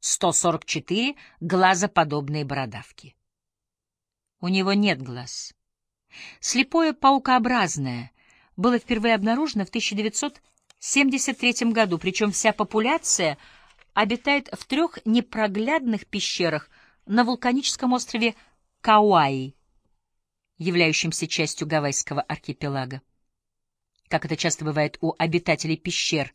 144 глазоподобные бородавки. У него нет глаз. Слепое паукообразное было впервые обнаружено в 1973 году, причем вся популяция обитает в трех непроглядных пещерах на вулканическом острове Кауаи, являющемся частью Гавайского архипелага. Как это часто бывает у обитателей пещер,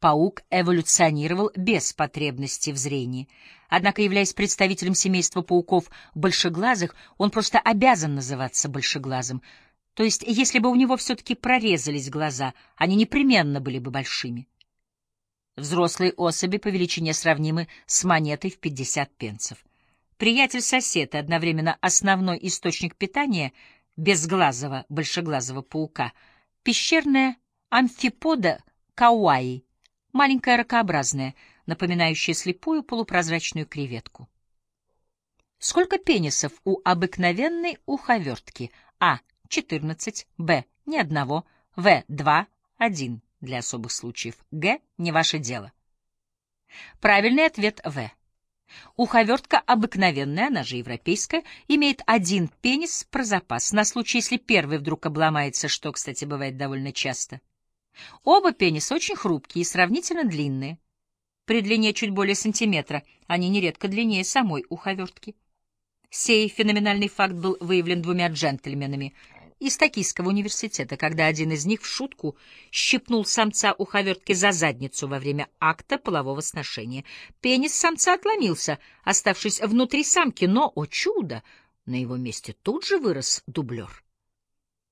паук эволюционировал без потребности в зрении. Однако, являясь представителем семейства пауков большеглазых, он просто обязан называться большеглазым. То есть, если бы у него все-таки прорезались глаза, они непременно были бы большими. Взрослые особи по величине сравнимы с монетой в 50 пенсов. Приятель-сосед и одновременно основной источник питания безглазого большеглазого паука — пещерная амфипода кауаи, маленькая ракообразная, напоминающая слепую полупрозрачную креветку. Сколько пенисов у обыкновенной уховертки? А. 14, Б. Ни одного, В. 2, 1 для особых случаев, Г. Не ваше дело. Правильный ответ В. Уховертка обыкновенная, она же европейская, имеет один пенис про запас, на случай, если первый вдруг обломается, что, кстати, бывает довольно часто. Оба пениса очень хрупкие и сравнительно длинные. При длине чуть более сантиметра, они нередко длиннее самой уховертки. Сей феноменальный факт был выявлен двумя джентльменами — из Токийского университета, когда один из них в шутку щипнул самца уховертки за задницу во время акта полового сношения. Пенис самца отломился, оставшись внутри самки, но, о чудо, на его месте тут же вырос дублер.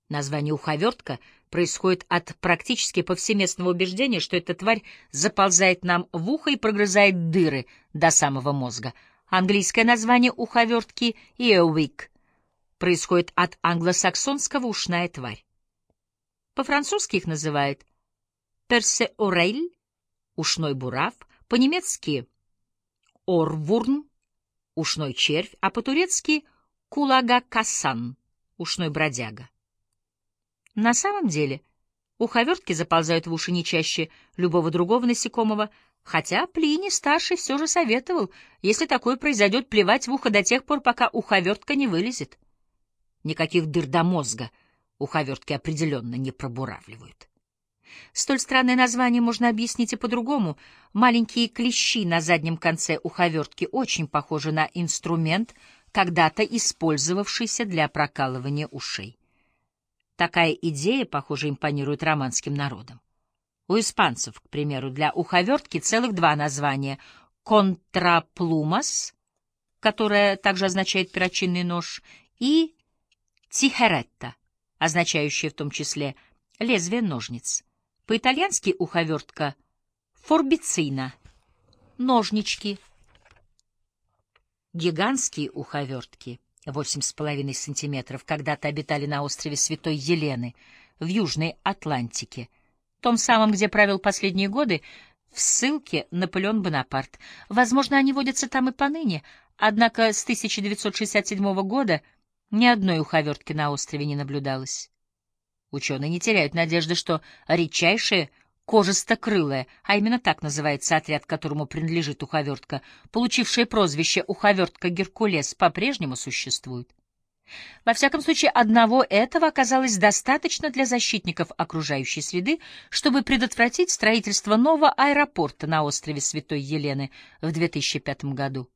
Название уховертка происходит от практически повсеместного убеждения, что эта тварь заползает нам в ухо и прогрызает дыры до самого мозга. Английское название уховертки — earwig — происходит от англосаксонского «ушная тварь». По-французски их называют персеорель, ушной бурав, по-немецки орвурн, ушной червь, а по-турецки кулагакасан, ушной бродяга. На самом деле уховертки заползают в уши не чаще любого другого насекомого, хотя Плиний старший все же советовал, если такое произойдет, плевать в ухо до тех пор, пока уховертка не вылезет. Никаких дыр до мозга уховертки определенно не пробуравливают. Столь странное название можно объяснить и по-другому. Маленькие клещи на заднем конце уховертки очень похожи на инструмент, когда-то использовавшийся для прокалывания ушей. Такая идея, похоже, импонирует романским народам. У испанцев, к примеру, для уховертки целых два названия — контраплумас, которое также означает перочинный нож, и тихеретта, означающая в том числе лезвие ножниц. По-итальянски уховертка форбицина, ножнички. Гигантские уховертки, 8,5 сантиметров, когда-то обитали на острове Святой Елены в Южной Атлантике, том самом, где правил последние годы, в ссылке Наполеон Бонапарт. Возможно, они водятся там и поныне, однако с 1967 года — ни одной уховертки на острове не наблюдалось. Ученые не теряют надежды, что редчайшее кожистокрылая, а именно так называется отряд, которому принадлежит уховертка, получившая прозвище уховертка Геркулес, по-прежнему существует. Во всяком случае, одного этого оказалось достаточно для защитников окружающей среды, чтобы предотвратить строительство нового аэропорта на острове Святой Елены в 2005 году.